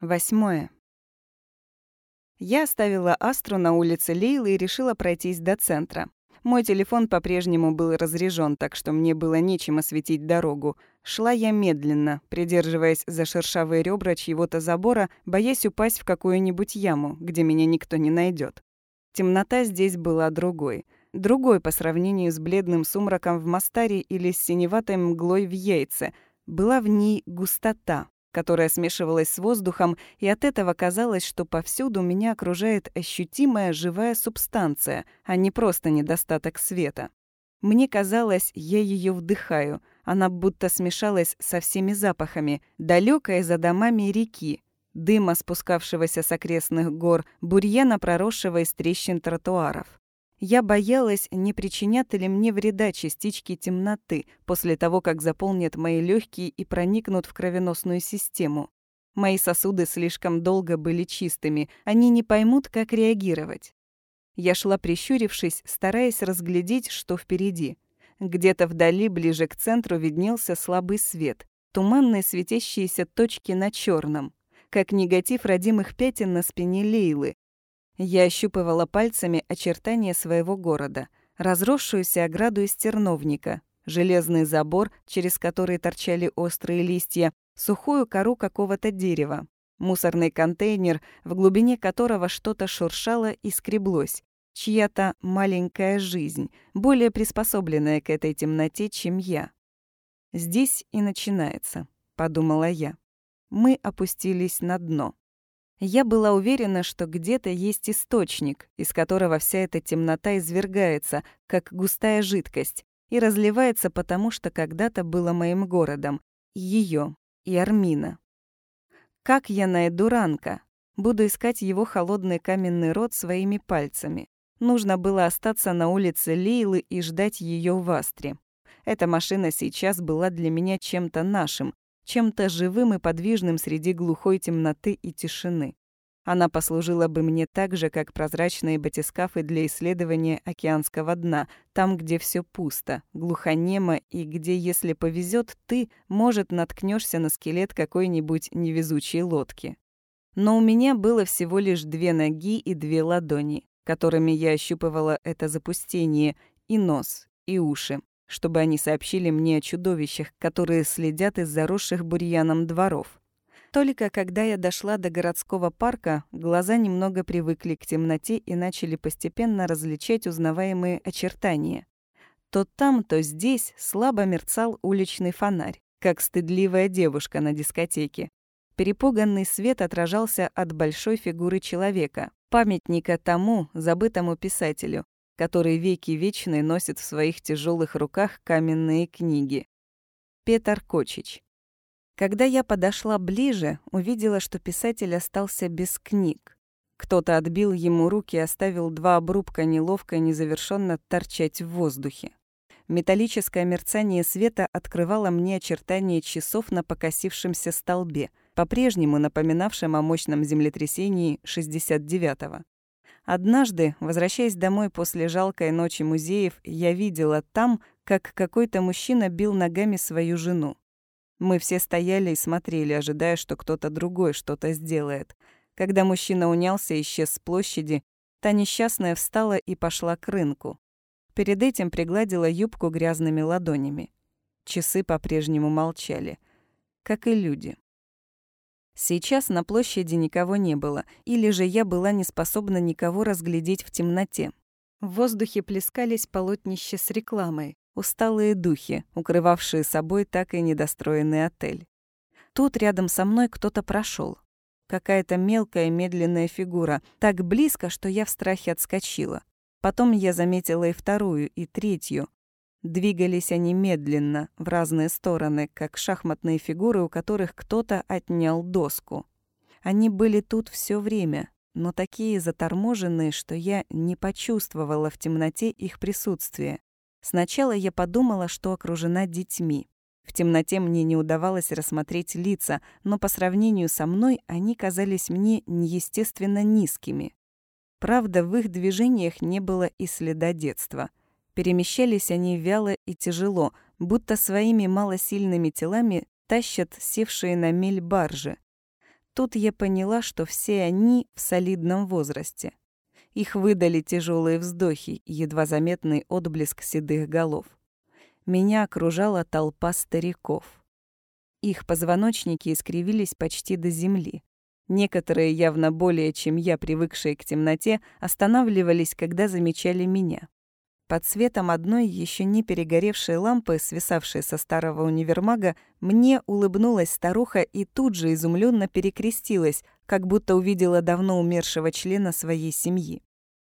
Восьмое. Я оставила Астру на улице Лейлы и решила пройтись до центра. Мой телефон по-прежнему был разряжен, так что мне было нечем осветить дорогу. Шла я медленно, придерживаясь за шершавые ребра чьего-то забора, боясь упасть в какую-нибудь яму, где меня никто не найдет. Темнота здесь была другой. Другой по сравнению с бледным сумраком в Мастаре или с синеватой мглой в Яйце. Была в ней густота, которая смешивалась с воздухом, и от этого казалось, что повсюду меня окружает ощутимая живая субстанция, а не просто недостаток света. Мне казалось, я ее вдыхаю. Она будто смешалась со всеми запахами, далекая за домами реки, дыма, спускавшегося с окрестных гор, бурьяна, проросшего из трещин тротуаров. Я боялась, не причинят ли мне вреда частички темноты после того, как заполнят мои легкие и проникнут в кровеносную систему. Мои сосуды слишком долго были чистыми, они не поймут, как реагировать. Я шла прищурившись, стараясь разглядеть, что впереди. Где-то вдали, ближе к центру, виднелся слабый свет, туманные светящиеся точки на черном, как негатив родимых пятен на спине Лейлы, я ощупывала пальцами очертания своего города, разросшуюся ограду из терновника, железный забор, через который торчали острые листья, сухую кору какого-то дерева, мусорный контейнер, в глубине которого что-то шуршало и скреблось, чья-то маленькая жизнь, более приспособленная к этой темноте, чем я. «Здесь и начинается», — подумала я. Мы опустились на дно. Я была уверена, что где-то есть источник, из которого вся эта темнота извергается, как густая жидкость, и разливается потому, что когда-то было моим городом, её, и Армина. Как я найду Ранка? Буду искать его холодный каменный рот своими пальцами. Нужно было остаться на улице Лейлы и ждать её в Астре. Эта машина сейчас была для меня чем-то нашим, чем-то живым и подвижным среди глухой темноты и тишины. Она послужила бы мне так же, как прозрачные батискафы для исследования океанского дна, там, где все пусто, глухонемо и где, если повезет, ты, может, наткнешься на скелет какой-нибудь невезучей лодки. Но у меня было всего лишь две ноги и две ладони, которыми я ощупывала это запустение, и нос, и уши, чтобы они сообщили мне о чудовищах, которые следят из заросших бурьяном дворов. Только когда я дошла до городского парка, глаза немного привыкли к темноте и начали постепенно различать узнаваемые очертания. То там, то здесь слабо мерцал уличный фонарь, как стыдливая девушка на дискотеке. Перепуганный свет отражался от большой фигуры человека, памятника тому забытому писателю, который веки вечные носит в своих тяжелых руках каменные книги. Петр Кочич. Когда я подошла ближе, увидела, что писатель остался без книг. Кто-то отбил ему руки и оставил два обрубка неловко и незавершенно торчать в воздухе. Металлическое мерцание света открывало мне очертания часов на покосившемся столбе, по-прежнему напоминавшем о мощном землетрясении 69-го. Однажды, возвращаясь домой после жалкой ночи музеев, я видела там, как какой-то мужчина бил ногами свою жену. Мы все стояли и смотрели, ожидая, что кто-то другой что-то сделает. Когда мужчина унялся и исчез с площади, та несчастная встала и пошла к рынку. Перед этим пригладила юбку грязными ладонями. Часы по-прежнему молчали, как и люди. Сейчас на площади никого не было, или же я была не способна никого разглядеть в темноте. В воздухе плескались полотнища с рекламой, усталые духи, укрывавшие собой так и недостроенный отель. Тут рядом со мной кто-то прошел. Какая-то мелкая медленная фигура, так близко, что я в страхе отскочила. Потом я заметила и вторую, и третью, Двигались они медленно, в разные стороны, как шахматные фигуры, у которых кто-то отнял доску. Они были тут все время, но такие заторможенные, что я не почувствовала в темноте их присутствие. Сначала я подумала, что окружена детьми. В темноте мне не удавалось рассмотреть лица, но по сравнению со мной они казались мне неестественно низкими. Правда, в их движениях не было и следа детства — Перемещались они вяло и тяжело, будто своими малосильными телами тащат севшие на мель баржи. Тут я поняла, что все они в солидном возрасте. Их выдали тяжелые вздохи едва заметный отблеск седых голов. Меня окружала толпа стариков. Их позвоночники искривились почти до земли. Некоторые, явно более чем я, привыкшие к темноте, останавливались, когда замечали меня. Под светом одной еще не перегоревшей лампы, свисавшей со старого универмага, мне улыбнулась старуха и тут же изумленно перекрестилась, как будто увидела давно умершего члена своей семьи.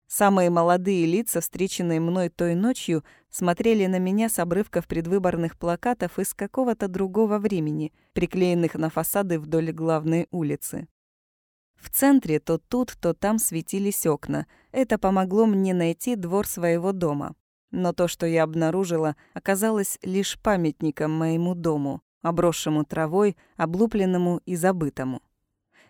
Самые молодые лица, встреченные мной той ночью, смотрели на меня с обрывков предвыборных плакатов из какого-то другого времени, приклеенных на фасады вдоль главной улицы. В центре то тут, то там светились окна. Это помогло мне найти двор своего дома. Но то, что я обнаружила, оказалось лишь памятником моему дому, обросшему травой, облупленному и забытому.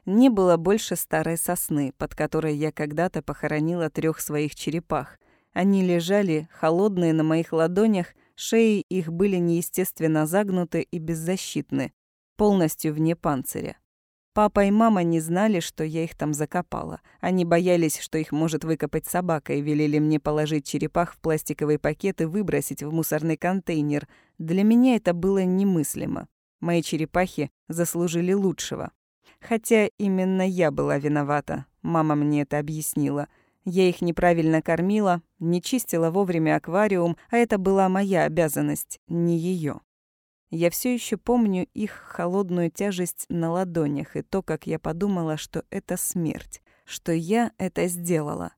Не было больше старой сосны, под которой я когда-то похоронила трех своих черепах. Они лежали, холодные на моих ладонях, шеи их были неестественно загнуты и беззащитны, полностью вне панциря. Папа и мама не знали, что я их там закопала. Они боялись, что их может выкопать собака, и велели мне положить черепах в пластиковый пакет и выбросить в мусорный контейнер. Для меня это было немыслимо. Мои черепахи заслужили лучшего. Хотя именно я была виновата. Мама мне это объяснила. Я их неправильно кормила, не чистила вовремя аквариум, а это была моя обязанность, не ее. Я все еще помню их холодную тяжесть на ладонях и то, как я подумала, что это смерть, что я это сделала.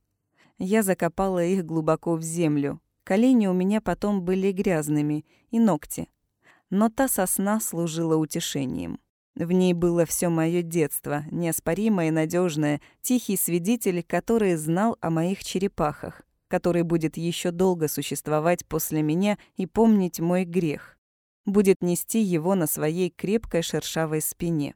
Я закопала их глубоко в землю. Колени у меня потом были грязными, и ногти. Но та сосна служила утешением. В ней было все мое детство, неоспоримое и надежное, тихий свидетель, который знал о моих черепахах, который будет еще долго существовать после меня и помнить мой грех будет нести его на своей крепкой шершавой спине.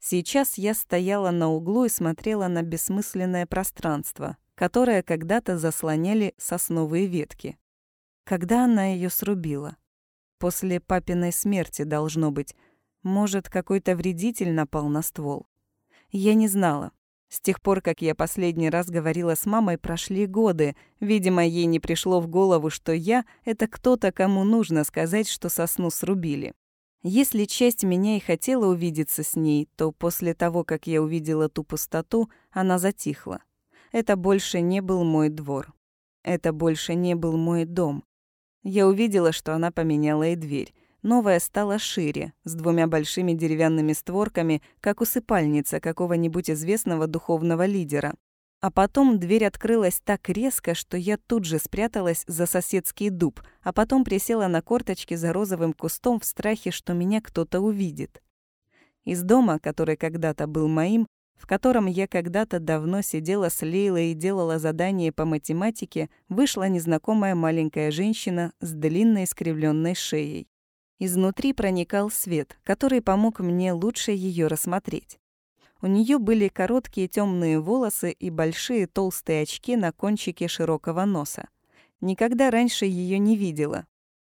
Сейчас я стояла на углу и смотрела на бессмысленное пространство, которое когда-то заслоняли сосновые ветки. Когда она ее срубила? После папиной смерти, должно быть. Может, какой-то вредитель напал на ствол? Я не знала. С тех пор, как я последний раз говорила с мамой, прошли годы. Видимо, ей не пришло в голову, что я — это кто-то, кому нужно сказать, что сосну срубили. Если часть меня и хотела увидеться с ней, то после того, как я увидела ту пустоту, она затихла. Это больше не был мой двор. Это больше не был мой дом. Я увидела, что она поменяла и дверь. Новая стала шире, с двумя большими деревянными створками, как усыпальница какого-нибудь известного духовного лидера. А потом дверь открылась так резко, что я тут же спряталась за соседский дуб, а потом присела на корточки за розовым кустом в страхе, что меня кто-то увидит. Из дома, который когда-то был моим, в котором я когда-то давно сидела с Лейлой и делала задание по математике, вышла незнакомая маленькая женщина с длинной искривленной шеей. Изнутри проникал свет, который помог мне лучше ее рассмотреть. У нее были короткие темные волосы и большие толстые очки на кончике широкого носа. Никогда раньше ее не видела.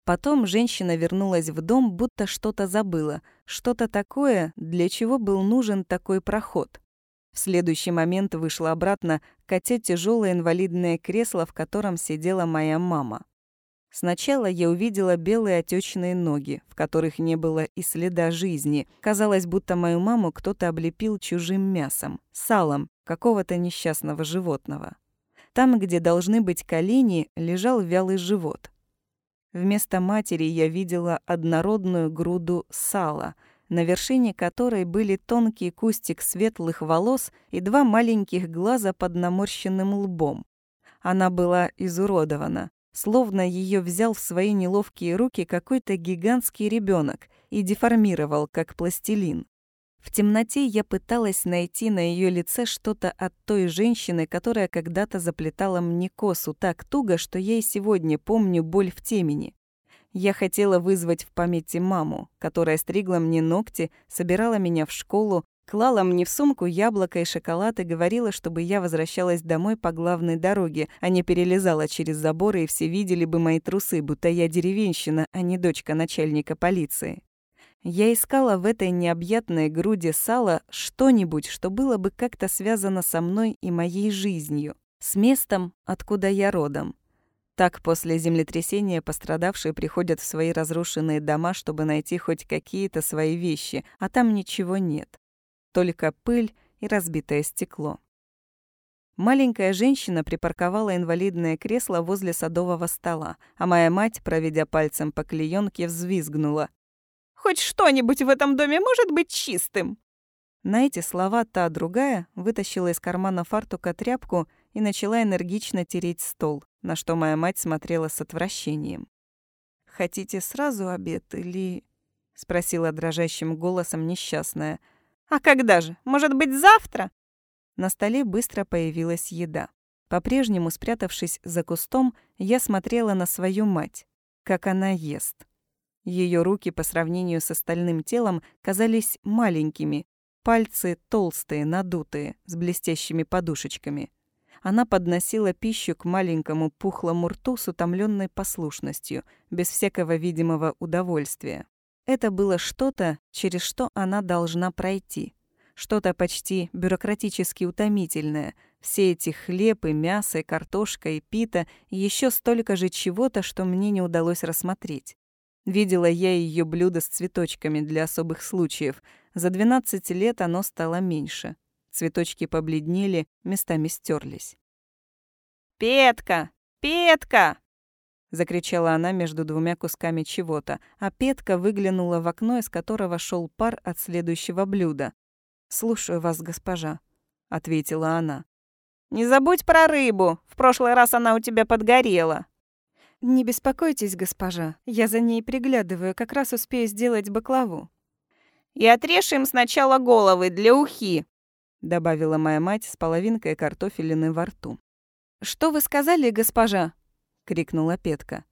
Потом женщина вернулась в дом, будто что-то забыла, что-то такое, для чего был нужен такой проход. В следующий момент вышла обратно, катя тяжелое инвалидное кресло, в котором сидела моя мама. Сначала я увидела белые отечные ноги, в которых не было и следа жизни. Казалось, будто мою маму кто-то облепил чужим мясом, салом какого-то несчастного животного. Там, где должны быть колени, лежал вялый живот. Вместо матери я видела однородную груду сала, на вершине которой были тонкий кустик светлых волос и два маленьких глаза под наморщенным лбом. Она была изуродована, Словно ее взял в свои неловкие руки какой-то гигантский ребенок и деформировал, как пластилин. В темноте я пыталась найти на ее лице что-то от той женщины, которая когда-то заплетала мне косу так туго, что я и сегодня помню боль в темени. Я хотела вызвать в памяти маму, которая стригла мне ногти, собирала меня в школу, Клала мне в сумку яблоко и шоколад и говорила, чтобы я возвращалась домой по главной дороге, а не перелезала через заборы, и все видели бы мои трусы, будто я деревенщина, а не дочка начальника полиции. Я искала в этой необъятной груди сала что-нибудь, что было бы как-то связано со мной и моей жизнью, с местом, откуда я родом. Так после землетрясения пострадавшие приходят в свои разрушенные дома, чтобы найти хоть какие-то свои вещи, а там ничего нет. Только пыль и разбитое стекло. Маленькая женщина припарковала инвалидное кресло возле садового стола, а моя мать, проведя пальцем по клеенке, взвизгнула. «Хоть что-нибудь в этом доме может быть чистым!» На эти слова та другая вытащила из кармана фартука тряпку и начала энергично тереть стол, на что моя мать смотрела с отвращением. «Хотите сразу обед или...» — спросила дрожащим голосом несчастная. «А когда же? Может быть, завтра?» На столе быстро появилась еда. По-прежнему, спрятавшись за кустом, я смотрела на свою мать, как она ест. Ее руки по сравнению с остальным телом казались маленькими, пальцы толстые, надутые, с блестящими подушечками. Она подносила пищу к маленькому пухлому рту с утомленной послушностью, без всякого видимого удовольствия. Это было что-то, через что она должна пройти. Что-то почти бюрократически утомительное. Все эти хлеб и мясо, и картошка, и пита, и еще столько же чего-то, что мне не удалось рассмотреть. Видела я ее блюдо с цветочками для особых случаев. За 12 лет оно стало меньше. Цветочки побледнели, местами стерлись. «Петка! Петка!» Закричала она между двумя кусками чего-то, а Петка выглянула в окно, из которого шел пар от следующего блюда. «Слушаю вас, госпожа», — ответила она. «Не забудь про рыбу. В прошлый раз она у тебя подгорела». «Не беспокойтесь, госпожа. Я за ней приглядываю, как раз успею сделать баклаву». «И отрежь им сначала головы для ухи», — добавила моя мать с половинкой картофелины во рту. «Что вы сказали, госпожа?» — крикнула Петка.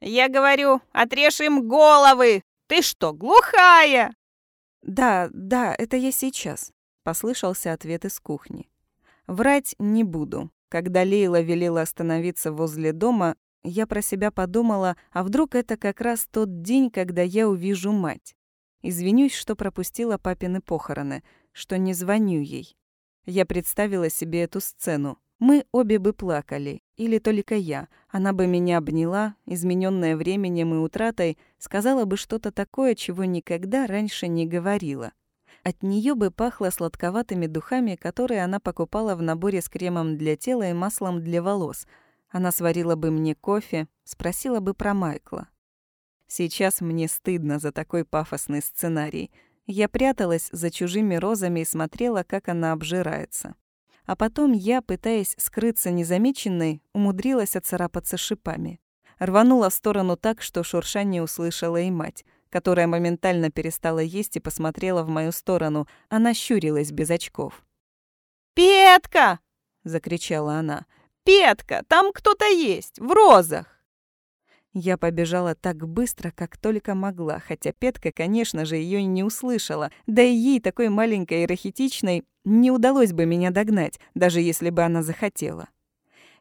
«Я говорю, отрежь им головы! Ты что, глухая?» «Да, да, это я сейчас», — послышался ответ из кухни. Врать не буду. Когда Лейла велела остановиться возле дома, я про себя подумала, а вдруг это как раз тот день, когда я увижу мать. Извинюсь, что пропустила папины похороны, что не звоню ей. Я представила себе эту сцену. Мы обе бы плакали, или только я. Она бы меня обняла, измененная временем и утратой, сказала бы что-то такое, чего никогда раньше не говорила. От нее бы пахло сладковатыми духами, которые она покупала в наборе с кремом для тела и маслом для волос. Она сварила бы мне кофе, спросила бы про Майкла. Сейчас мне стыдно за такой пафосный сценарий. Я пряталась за чужими розами и смотрела, как она обжирается. А потом я, пытаясь скрыться незамеченной, умудрилась отцарапаться шипами. Рванула в сторону так, что шуршание услышала и мать, которая моментально перестала есть и посмотрела в мою сторону. Она щурилась без очков. «Петка!» — закричала она. «Петка, там кто-то есть, в розах!» Я побежала так быстро, как только могла, хотя Петка, конечно же, ее не услышала. Да и ей, такой маленькой и рахитичной, не удалось бы меня догнать, даже если бы она захотела.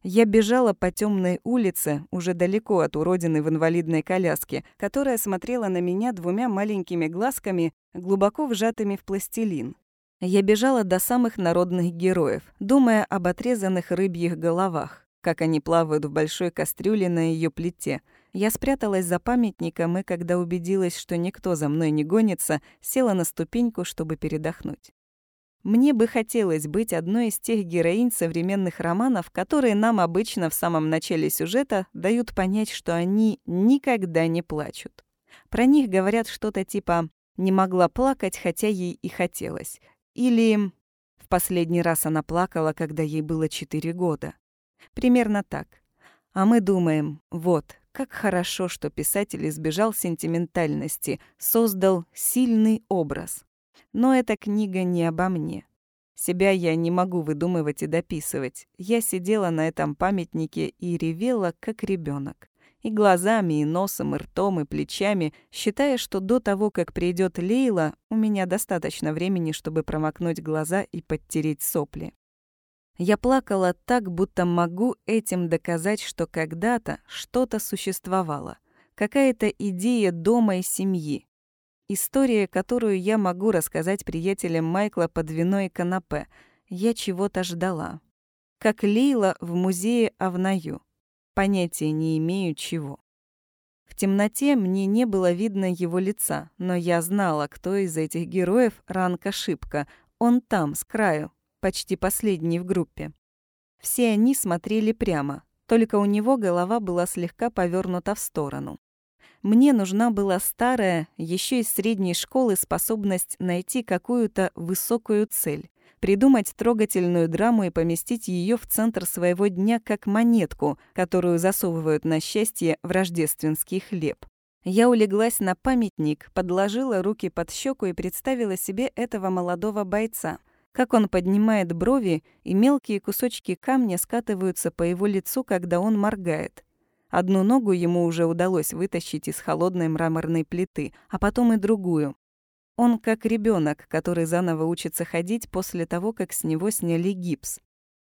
Я бежала по темной улице, уже далеко от уродины в инвалидной коляске, которая смотрела на меня двумя маленькими глазками, глубоко вжатыми в пластилин. Я бежала до самых народных героев, думая об отрезанных рыбьих головах, как они плавают в большой кастрюле на ее плите — я спряталась за памятником и, когда убедилась, что никто за мной не гонится, села на ступеньку, чтобы передохнуть. Мне бы хотелось быть одной из тех героинь современных романов, которые нам обычно в самом начале сюжета дают понять, что они никогда не плачут. Про них говорят что-то типа «не могла плакать, хотя ей и хотелось». Или «в последний раз она плакала, когда ей было 4 года». Примерно так. А мы думаем, вот, как хорошо, что писатель избежал сентиментальности, создал сильный образ. Но эта книга не обо мне. Себя я не могу выдумывать и дописывать. Я сидела на этом памятнике и ревела, как ребенок. И глазами, и носом, и ртом, и плечами, считая, что до того, как придет Лейла, у меня достаточно времени, чтобы промокнуть глаза и подтереть сопли. Я плакала так, будто могу этим доказать, что когда-то что-то существовало. Какая-то идея дома и семьи. История, которую я могу рассказать приятелям Майкла под вино и канапе. Я чего-то ждала. Как Лейла в музее Авнаю. Понятия не имею чего. В темноте мне не было видно его лица, но я знала, кто из этих героев Ранка Шипка. Он там, с краю, почти последний в группе. Все они смотрели прямо, только у него голова была слегка повернута в сторону. Мне нужна была старая, еще из средней школы, способность найти какую-то высокую цель, придумать трогательную драму и поместить ее в центр своего дня как монетку, которую засовывают на счастье в рождественский хлеб. Я улеглась на памятник, подложила руки под щеку и представила себе этого молодого бойца, как он поднимает брови, и мелкие кусочки камня скатываются по его лицу, когда он моргает. Одну ногу ему уже удалось вытащить из холодной мраморной плиты, а потом и другую. Он как ребенок, который заново учится ходить после того, как с него сняли гипс.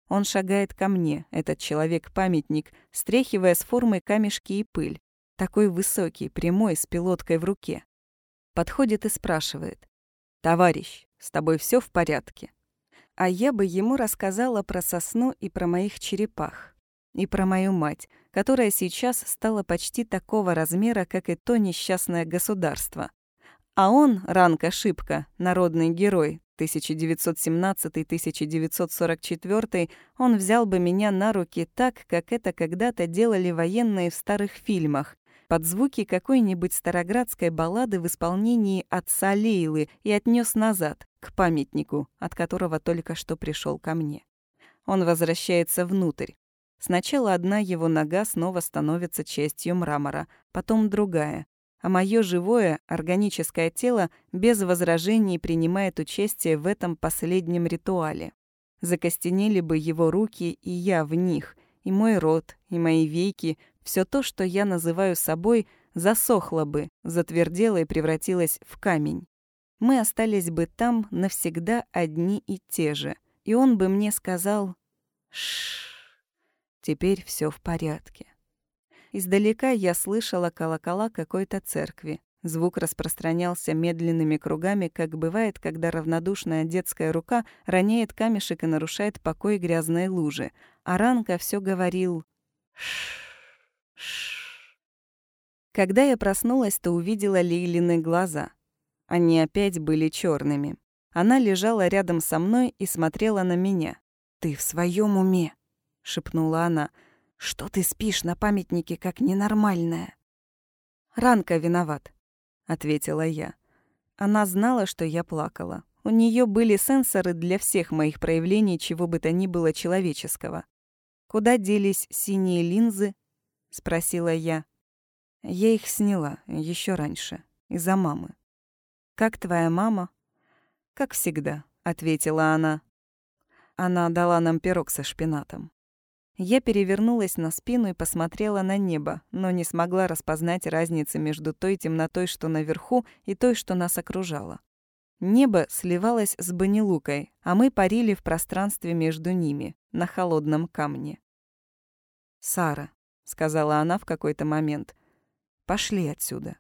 Он шагает ко мне, этот человек-памятник, стряхивая с формы камешки и пыль. Такой высокий, прямой, с пилоткой в руке. Подходит и спрашивает. «Товарищ, с тобой все в порядке?» А я бы ему рассказала про сосну и про моих черепах. И про мою мать, которая сейчас стала почти такого размера, как и то несчастное государство. А он, Ранка Шипка, народный герой, 1917-1944, он взял бы меня на руки так, как это когда-то делали военные в старых фильмах, под звуки какой-нибудь староградской баллады в исполнении отца Лейлы и отнес назад, к памятнику, от которого только что пришел ко мне. Он возвращается внутрь, Сначала одна его нога снова становится частью мрамора, потом другая, а мое живое, органическое тело без возражений принимает участие в этом последнем ритуале. Закостенели бы его руки, и я в них, и мой рот, и мои веки, все то, что я называю собой, засохло бы, затвердело и превратилось в камень. Мы остались бы там навсегда одни и те же, и он бы мне сказал «Шшш». Теперь все в порядке. Издалека я слышала колокола какой-то церкви. Звук распространялся медленными кругами, как бывает, когда равнодушная детская рука роняет камешек и нарушает покой грязной лужи. А Ранка все говорил Когда я проснулась, то увидела Лейлины глаза. Они опять были черными. Она лежала рядом со мной и смотрела на меня. «Ты в своем уме?» — шепнула она. «Что ты спишь на памятнике, как ненормальная?» «Ранка виноват», — ответила я. Она знала, что я плакала. У нее были сенсоры для всех моих проявлений чего бы то ни было человеческого. «Куда делись синие линзы?» — спросила я. Я их сняла еще раньше, из-за мамы. «Как твоя мама?» «Как всегда», — ответила она. Она дала нам пирог со шпинатом. Я перевернулась на спину и посмотрела на небо, но не смогла распознать разницы между той темнотой, что наверху, и той, что нас окружало. Небо сливалось с Банилукой, а мы парили в пространстве между ними, на холодном камне. «Сара», — сказала она в какой-то момент, — «пошли отсюда».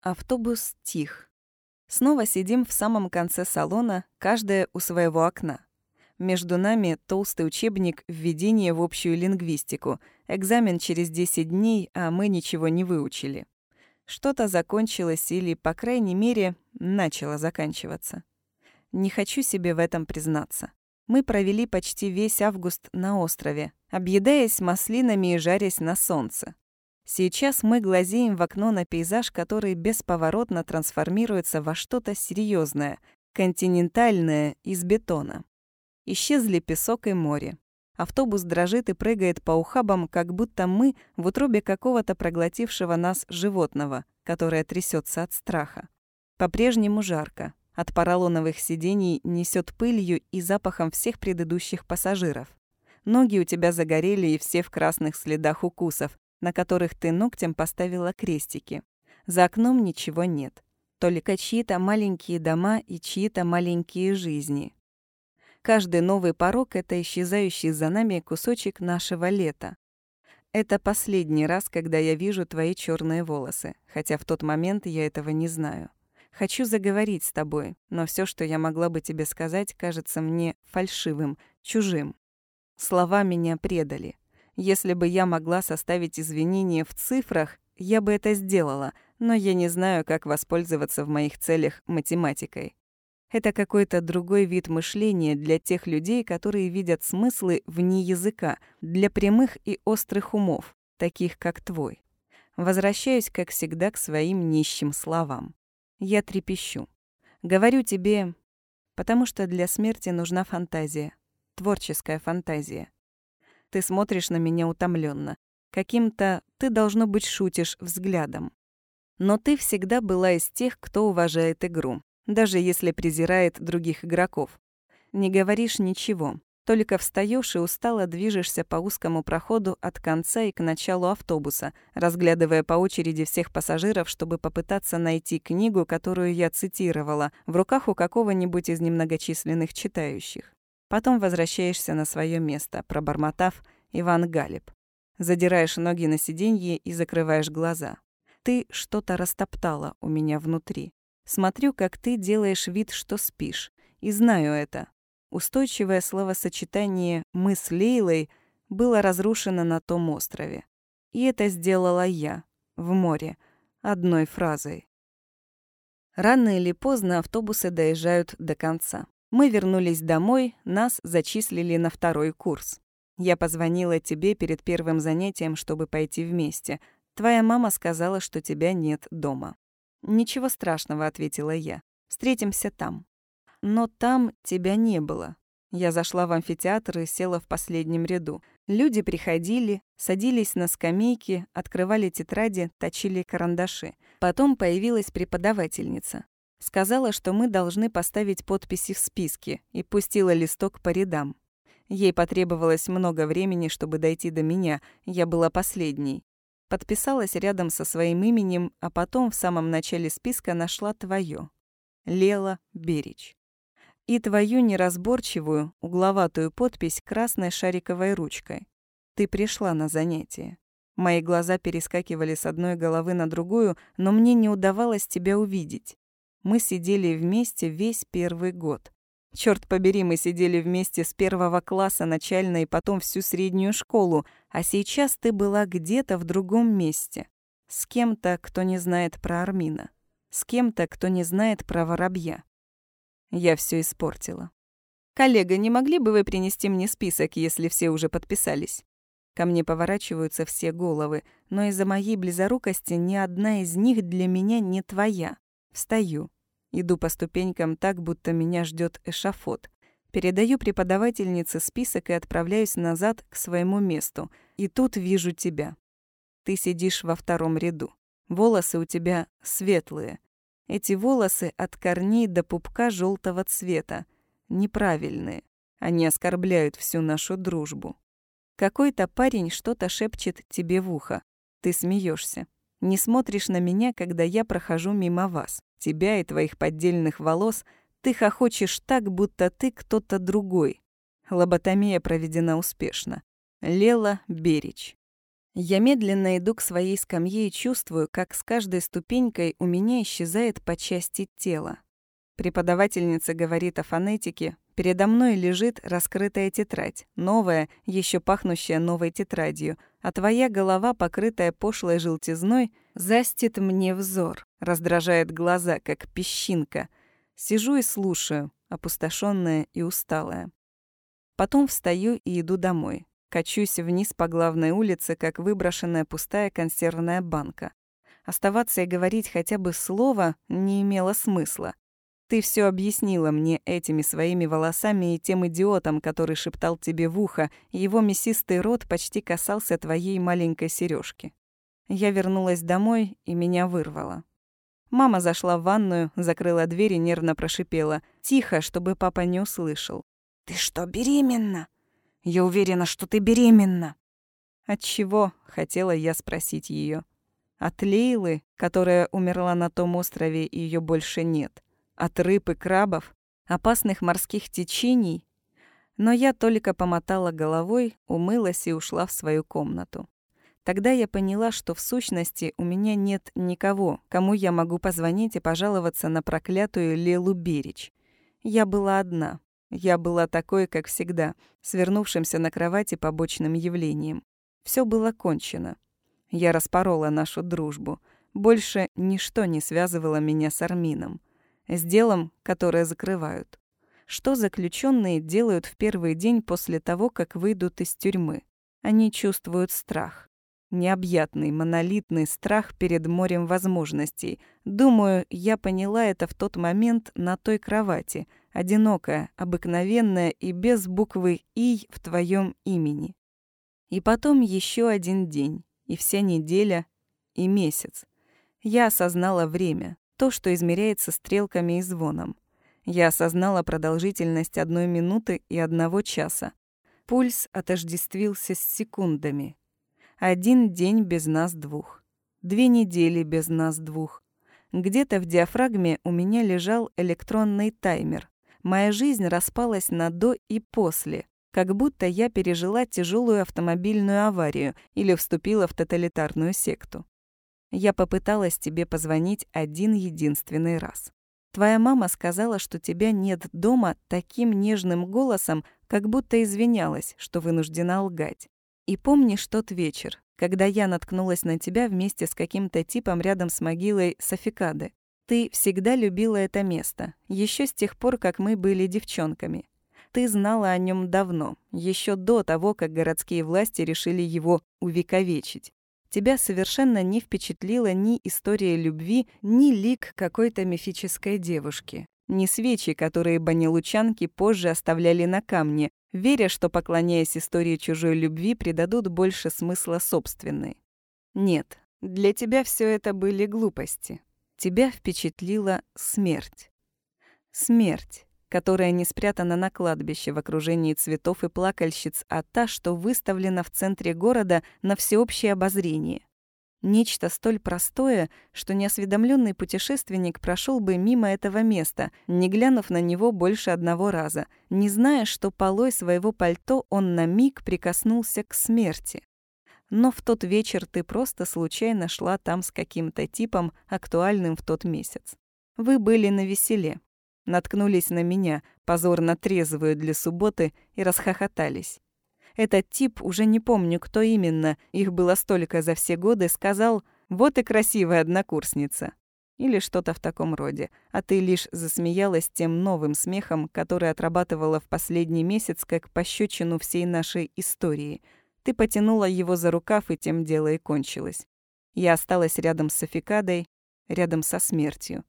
Автобус тих. Снова сидим в самом конце салона, каждая у своего окна. Между нами толстый учебник «Введение в общую лингвистику». Экзамен через 10 дней, а мы ничего не выучили. Что-то закончилось или, по крайней мере, начало заканчиваться. Не хочу себе в этом признаться. Мы провели почти весь август на острове, объедаясь маслинами и жарясь на солнце. Сейчас мы глазеем в окно на пейзаж, который бесповоротно трансформируется во что-то серьезное, континентальное из бетона. Исчезли песок и море. Автобус дрожит и прыгает по ухабам, как будто мы в утробе какого-то проглотившего нас животного, которое трясется от страха. По-прежнему жарко. От поролоновых сидений несет пылью и запахом всех предыдущих пассажиров. Ноги у тебя загорели и все в красных следах укусов, на которых ты ногтем поставила крестики. За окном ничего нет. Только чьи-то маленькие дома и чьи-то маленькие жизни. Каждый новый порог — это исчезающий за нами кусочек нашего лета. Это последний раз, когда я вижу твои черные волосы, хотя в тот момент я этого не знаю. Хочу заговорить с тобой, но все, что я могла бы тебе сказать, кажется мне фальшивым, чужим. Слова меня предали. Если бы я могла составить извинения в цифрах, я бы это сделала, но я не знаю, как воспользоваться в моих целях математикой. Это какой-то другой вид мышления для тех людей, которые видят смыслы вне языка, для прямых и острых умов, таких как твой. Возвращаюсь, как всегда, к своим нищим словам. Я трепещу. Говорю тебе, потому что для смерти нужна фантазия, творческая фантазия. Ты смотришь на меня утомленно. Каким-то ты, должно быть, шутишь взглядом. Но ты всегда была из тех, кто уважает игру, даже если презирает других игроков. Не говоришь ничего, только встаешь и устало движешься по узкому проходу от конца и к началу автобуса, разглядывая по очереди всех пассажиров, чтобы попытаться найти книгу, которую я цитировала, в руках у какого-нибудь из немногочисленных читающих. Потом возвращаешься на свое место, пробормотав «Иван Галиб». Задираешь ноги на сиденье и закрываешь глаза. Ты что-то растоптала у меня внутри. Смотрю, как ты делаешь вид, что спишь. И знаю это. Устойчивое словосочетание «мы с Лейлой» было разрушено на том острове. И это сделала я, в море, одной фразой. Рано или поздно автобусы доезжают до конца. Мы вернулись домой, нас зачислили на второй курс. Я позвонила тебе перед первым занятием, чтобы пойти вместе. Твоя мама сказала, что тебя нет дома. «Ничего страшного», — ответила я. «Встретимся там». Но там тебя не было. Я зашла в амфитеатр и села в последнем ряду. Люди приходили, садились на скамейки, открывали тетради, точили карандаши. Потом появилась преподавательница. Сказала, что мы должны поставить подписи в списке, и пустила листок по рядам. Ей потребовалось много времени, чтобы дойти до меня, я была последней. Подписалась рядом со своим именем, а потом в самом начале списка нашла твое. Лела Берич. И твою неразборчивую, угловатую подпись красной шариковой ручкой. Ты пришла на занятие. Мои глаза перескакивали с одной головы на другую, но мне не удавалось тебя увидеть. Мы сидели вместе весь первый год. Черт побери, мы сидели вместе с первого класса начальной и потом всю среднюю школу, а сейчас ты была где-то в другом месте. С кем-то, кто не знает про Армина. С кем-то, кто не знает про воробья. Я все испортила. «Коллега, не могли бы вы принести мне список, если все уже подписались?» Ко мне поворачиваются все головы, но из-за моей близорукости ни одна из них для меня не твоя. Встаю. Иду по ступенькам так, будто меня ждет эшафот. Передаю преподавательнице список и отправляюсь назад к своему месту. И тут вижу тебя. Ты сидишь во втором ряду. Волосы у тебя светлые. Эти волосы от корней до пупка желтого цвета. Неправильные. Они оскорбляют всю нашу дружбу. Какой-то парень что-то шепчет тебе в ухо. Ты смеешься. Не смотришь на меня, когда я прохожу мимо вас тебя и твоих поддельных волос, ты хохочешь так, будто ты кто-то другой. Лоботомия проведена успешно. Лела Берич. Я медленно иду к своей скамье и чувствую, как с каждой ступенькой у меня исчезает по части тела. Преподавательница говорит о фонетике. Передо мной лежит раскрытая тетрадь, новая, еще пахнущая новой тетрадью, а твоя голова, покрытая пошлой желтизной, застит мне взор, раздражает глаза, как песчинка. Сижу и слушаю, опустошенная и усталая. Потом встаю и иду домой. Качусь вниз по главной улице, как выброшенная пустая консервная банка. Оставаться и говорить хотя бы слово не имело смысла. Ты все объяснила мне этими своими волосами и тем идиотом, который шептал тебе в ухо, его мясистый рот почти касался твоей маленькой сережки. Я вернулась домой, и меня вырвало. Мама зашла в ванную, закрыла дверь и нервно прошипела. Тихо, чтобы папа не услышал. «Ты что, беременна?» «Я уверена, что ты беременна». «От чего?» — хотела я спросить ее. «От Лейлы, которая умерла на том острове, и ее больше нет от рыб и крабов, опасных морских течений, но я только помотала головой, умылась и ушла в свою комнату. Тогда я поняла, что в сущности у меня нет никого, кому я могу позвонить и пожаловаться на проклятую Лелу Берич. Я была одна. Я была такой, как всегда, свернувшимся на кровати побочным явлением. Все было кончено. Я распорола нашу дружбу. Больше ничто не связывало меня с Армином. С делом, которое закрывают. Что заключенные делают в первый день после того, как выйдут из тюрьмы? Они чувствуют страх. Необъятный, монолитный страх перед морем возможностей. Думаю, я поняла это в тот момент на той кровати, одинокая, обыкновенная и без буквы «и» в твоем имени. И потом еще один день, и вся неделя, и месяц. Я осознала время, то, что измеряется стрелками и звоном. Я осознала продолжительность одной минуты и одного часа. Пульс отождествился с секундами. Один день без нас двух. Две недели без нас двух. Где-то в диафрагме у меня лежал электронный таймер. Моя жизнь распалась на «до» и «после», как будто я пережила тяжелую автомобильную аварию или вступила в тоталитарную секту. Я попыталась тебе позвонить один единственный раз. Твоя мама сказала, что тебя нет дома таким нежным голосом, как будто извинялась, что вынуждена лгать. И помнишь тот вечер, когда я наткнулась на тебя вместе с каким-то типом рядом с могилой Софикады? Ты всегда любила это место, еще с тех пор, как мы были девчонками. Ты знала о нем давно, еще до того, как городские власти решили его увековечить. Тебя совершенно не впечатлила ни история любви, ни лик какой-то мифической девушки, ни свечи, которые банилучанки позже оставляли на камне, веря, что, поклоняясь истории чужой любви, придадут больше смысла собственной. Нет, для тебя все это были глупости. Тебя впечатлила смерть. Смерть, которая не спрятана на кладбище в окружении цветов и плакальщиц, а та, что выставлена в центре города на всеобщее обозрение. Нечто столь простое, что неосведомленный путешественник прошел бы мимо этого места, не глянув на него больше одного раза, не зная, что полой своего пальто он на миг прикоснулся к смерти. Но в тот вечер ты просто случайно шла там с каким-то типом, актуальным в тот месяц. Вы были на веселе, наткнулись на меня, позорно трезвую для субботы, и расхохотались. Этот тип, уже не помню, кто именно, их было столько за все годы, сказал «Вот и красивая однокурсница». Или что-то в таком роде. А ты лишь засмеялась тем новым смехом, который отрабатывала в последний месяц как пощечину всей нашей истории. Ты потянула его за рукав, и тем дело и кончилось. Я осталась рядом с Софикадой, рядом со смертью.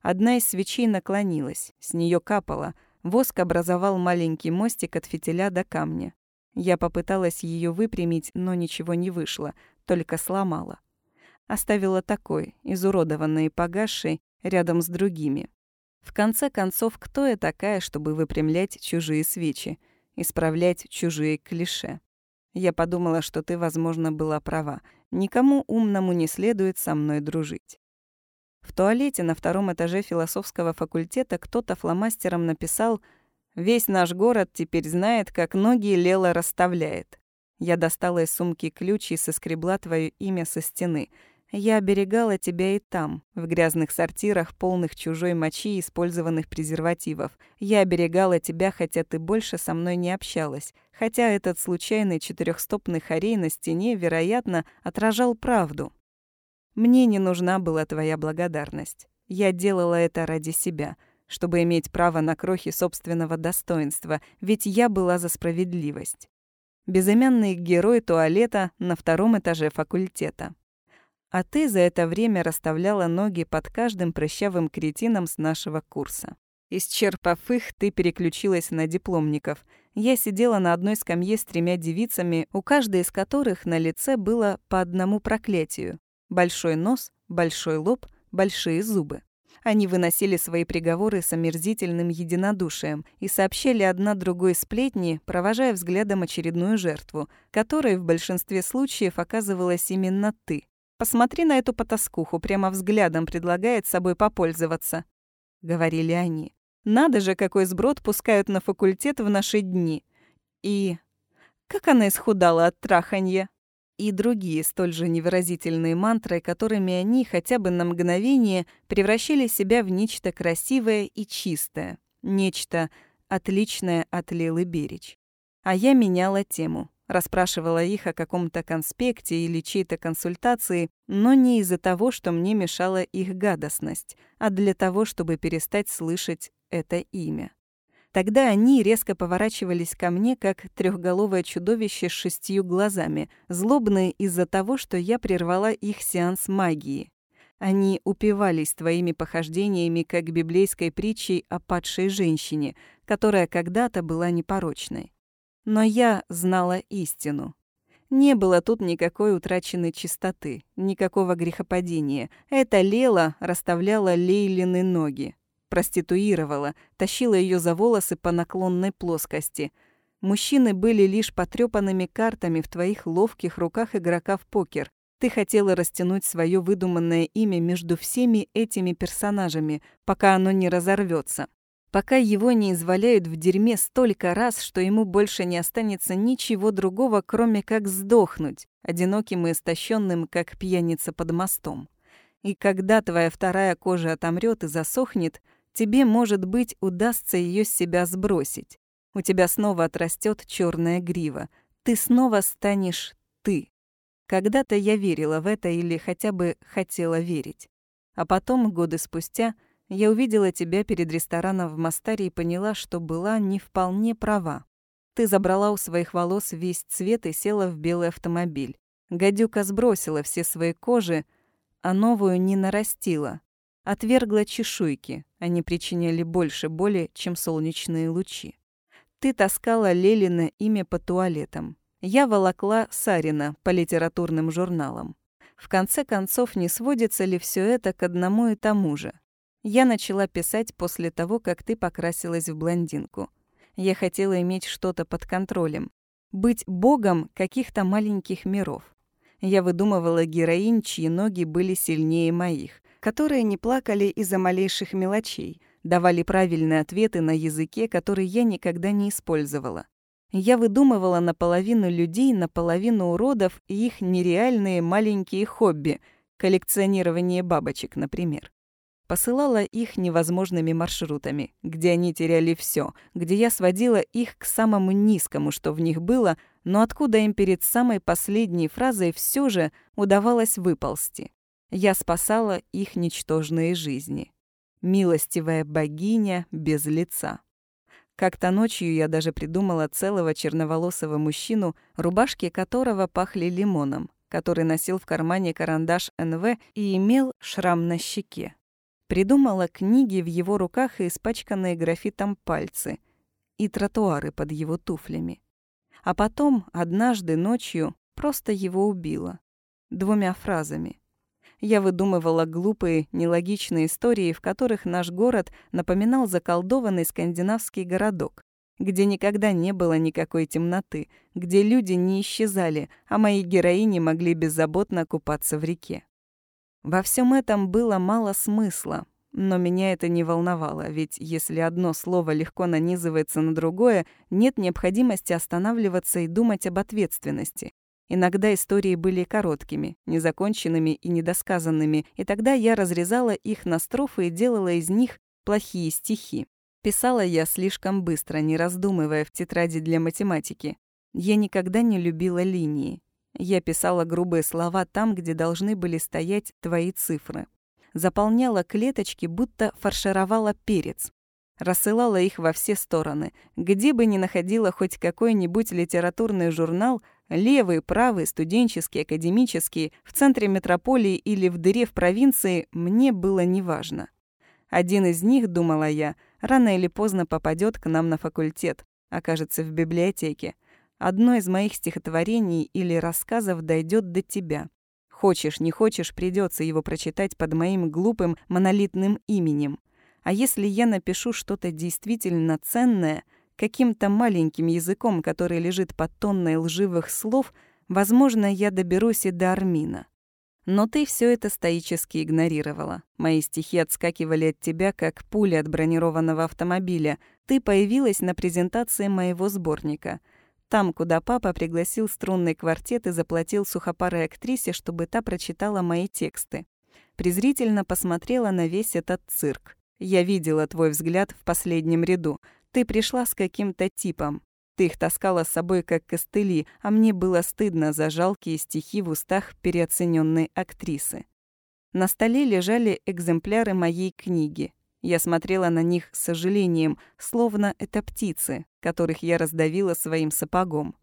Одна из свечей наклонилась, с нее капало, воск образовал маленький мостик от фитиля до камня. Я попыталась ее выпрямить, но ничего не вышло, только сломала. Оставила такой, изуродованной и погасшей, рядом с другими. В конце концов, кто я такая, чтобы выпрямлять чужие свечи, исправлять чужие клише? Я подумала, что ты, возможно, была права. Никому умному не следует со мной дружить. В туалете на втором этаже философского факультета кто-то фломастером написал Весь наш город теперь знает, как ноги Лела расставляет. Я достала из сумки ключ и соскребла твое имя со стены. Я оберегала тебя и там, в грязных сортирах, полных чужой мочи и использованных презервативов. Я оберегала тебя, хотя ты больше со мной не общалась. Хотя этот случайный четырехстопный хорей на стене, вероятно, отражал правду. Мне не нужна была твоя благодарность. Я делала это ради себя — чтобы иметь право на крохи собственного достоинства, ведь я была за справедливость. Безымянный герой туалета на втором этаже факультета. А ты за это время расставляла ноги под каждым прыщавым кретином с нашего курса. Исчерпав их, ты переключилась на дипломников. Я сидела на одной скамье с тремя девицами, у каждой из которых на лице было по одному проклятию. Большой нос, большой лоб, большие зубы. Они выносили свои приговоры с омерзительным единодушием и сообщали одна другой сплетни, провожая взглядом очередную жертву, которой в большинстве случаев оказывалась именно ты. «Посмотри на эту потаскуху, прямо взглядом предлагает собой попользоваться», — говорили они. «Надо же, какой сброд пускают на факультет в наши дни». И как она исхудала от траханья. и другие столь же невыразительные мантры, которыми они хотя бы на мгновение превращали себя в нечто красивое и чистое, нечто отличное от Лилы Берич. А я меняла тему, расспрашивала их о каком-то конспекте или чьей-то консультации, но не из-за того, что мне мешала их гадостность, а для того, чтобы перестать слышать это имя. Тогда они резко поворачивались ко мне, как трехголовое чудовище с шестью глазами, злобные из-за того, что я прервала их сеанс магии. Они упивались твоими похождениями, как библейской притчей о падшей женщине, которая когда-то была непорочной. Но я знала истину. Не было тут никакой утраченной чистоты, никакого грехопадения. Это Лела расставляла Лейлины ноги проституировала, тащила ее за волосы по наклонной плоскости. Мужчины были лишь потрепанными картами в твоих ловких руках игрока в покер. Ты хотела растянуть свое выдуманное имя между всеми этими персонажами, пока оно не разорвется, пока его не изваляют в дерьме столько раз, что ему больше не останется ничего другого, кроме как сдохнуть, одиноким и истощенным, как пьяница под мостом. И когда твоя вторая кожа отомрет и засохнет, тебе, может быть, удастся ее с себя сбросить. У тебя снова отрастет черная грива. Ты снова станешь ты. Когда-то я верила в это или хотя бы хотела верить. А потом, годы спустя, я увидела тебя перед рестораном в Мастаре и поняла, что была не вполне права. Ты забрала у своих волос весь цвет и села в белый автомобиль. Гадюка сбросила все свои кожи, а новую не нарастила отвергла чешуйки, они причиняли больше боли, чем солнечные лучи. Ты таскала Лелина имя по туалетам. Я волокла Сарина по литературным журналам. В конце концов, не сводится ли все это к одному и тому же? Я начала писать после того, как ты покрасилась в блондинку. Я хотела иметь что-то под контролем. Быть богом каких-то маленьких миров. Я выдумывала героинь, чьи ноги были сильнее моих, которые не плакали из-за малейших мелочей, давали правильные ответы на языке, который я никогда не использовала. Я выдумывала наполовину людей, наполовину уродов и их нереальные маленькие хобби, коллекционирование бабочек, например. Посылала их невозможными маршрутами, где они теряли все, где я сводила их к самому низкому, что в них было, но откуда им перед самой последней фразой все же удавалось выползти. Я спасала их ничтожные жизни. Милостивая богиня без лица. Как-то ночью я даже придумала целого черноволосого мужчину, рубашки которого пахли лимоном, который носил в кармане карандаш НВ и имел шрам на щеке. Придумала книги в его руках и испачканные графитом пальцы, и тротуары под его туфлями. А потом, однажды ночью, просто его убила. Двумя фразами я выдумывала глупые, нелогичные истории, в которых наш город напоминал заколдованный скандинавский городок, где никогда не было никакой темноты, где люди не исчезали, а мои героини могли беззаботно купаться в реке. Во всем этом было мало смысла, но меня это не волновало, ведь если одно слово легко нанизывается на другое, нет необходимости останавливаться и думать об ответственности. Иногда истории были короткими, незаконченными и недосказанными, и тогда я разрезала их на строфы и делала из них плохие стихи. Писала я слишком быстро, не раздумывая в тетради для математики. Я никогда не любила линии. Я писала грубые слова там, где должны были стоять твои цифры. Заполняла клеточки, будто фаршировала перец. Рассылала их во все стороны. Где бы ни находила хоть какой-нибудь литературный журнал, левый, правый, студенческий, академический, в центре метрополии или в дыре в провинции, мне было неважно. Один из них, думала я, рано или поздно попадет к нам на факультет, окажется в библиотеке. Одно из моих стихотворений или рассказов дойдет до тебя. Хочешь, не хочешь, придется его прочитать под моим глупым монолитным именем. А если я напишу что-то действительно ценное, каким-то маленьким языком, который лежит под тонной лживых слов, возможно, я доберусь и до Армина. Но ты все это стоически игнорировала. Мои стихи отскакивали от тебя, как пули от бронированного автомобиля. Ты появилась на презентации моего сборника. Там, куда папа пригласил струнный квартет и заплатил сухопарой актрисе, чтобы та прочитала мои тексты. Презрительно посмотрела на весь этот цирк. Я видела твой взгляд в последнем ряду. Ты пришла с каким-то типом. Ты их таскала с собой как костыли, а мне было стыдно за жалкие стихи в устах переоцененной актрисы. На столе лежали экземпляры моей книги. Я смотрела на них с сожалением, словно это птицы, которых я раздавила своим сапогом.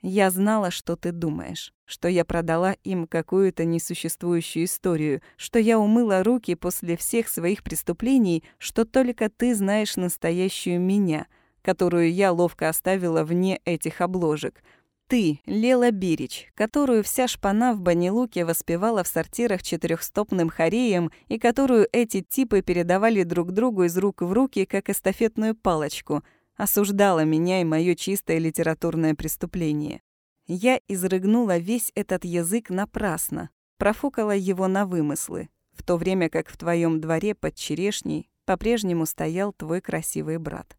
Я знала, что ты думаешь, что я продала им какую-то несуществующую историю, что я умыла руки после всех своих преступлений, что только ты знаешь настоящую меня, которую я ловко оставила вне этих обложек — ты, Лела Бирич, которую вся шпана в Банилуке воспевала в сортирах четырехстопным хореем и которую эти типы передавали друг другу из рук в руки, как эстафетную палочку, осуждала меня и мое чистое литературное преступление. Я изрыгнула весь этот язык напрасно, профукала его на вымыслы, в то время как в твоем дворе под черешней по-прежнему стоял твой красивый брат.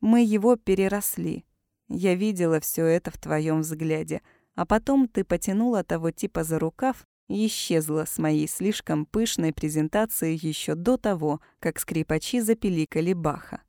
Мы его переросли, я видела все это в твоем взгляде, а потом ты потянула того типа за рукав и исчезла с моей слишком пышной презентации еще до того, как скрипачи запиликали Баха.